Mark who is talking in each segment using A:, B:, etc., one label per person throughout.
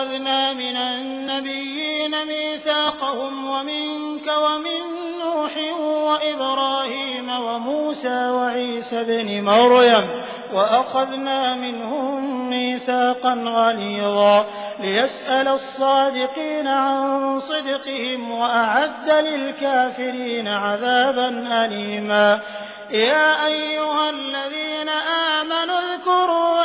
A: أخذنا من النبيين ميثاقهم ومنك ومن نوح وإبراهيم وموسى وعيسى بن مريم وأخذنا منهم ميثاقا غليظا ليسأل الصادقين عن صدقهم وأعد للكافرين عذابا أليما. يا أيها الذين آمنوا اذكروا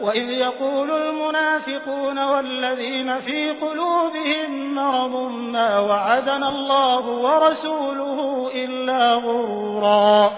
A: وإذ يقول المنافقون والذين في قلوبهم مرض ما وعدنا الله ورسوله إلا غرورا.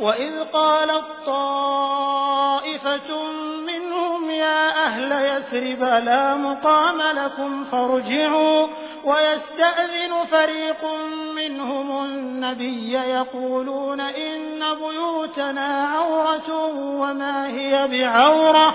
A: وإذ قالت طائفة منهم يا أهل يثرب لا مقام لكم فارجعوا. ويستأذن فريق منهم النبي يقولون إن بيوتنا عورة وما هي بعورة.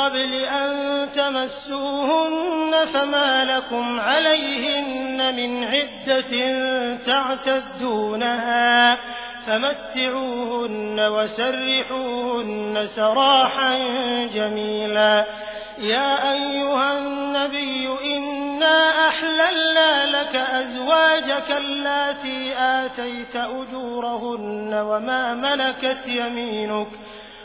A: قبل أن تمسوهن فما لكم عليهن من عدة تعتدونها فمتعوهن وسرحوهن سراحا جميلا. يا أيها النبي إنا أحللنا لك أزواجك اللاتي آتيت أجورهن وما ملكت يمينك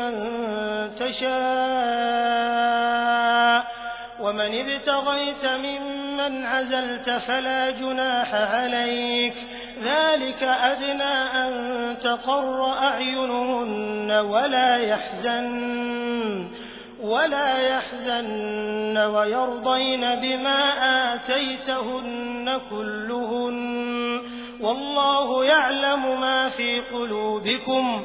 A: من تشاء ومن ابتغيت ممن عزلت فلا جناح عليك ذلك أدنى أن تقر أعينهن ولا يحزن ولا يحزن ويرضين بما آتيتهن كلهن والله يعلم ما في قلوبكم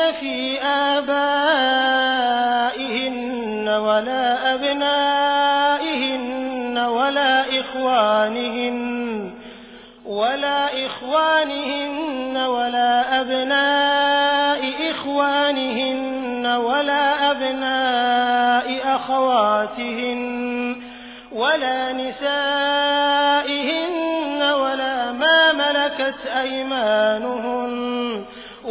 A: عليهن في آبائهن ولا أبنائهن ولا إخوانهن ولا أبناء إخوانهن ولا أبناء أخواتهن ولا نسائهن ولا ما ملكت أيمانهن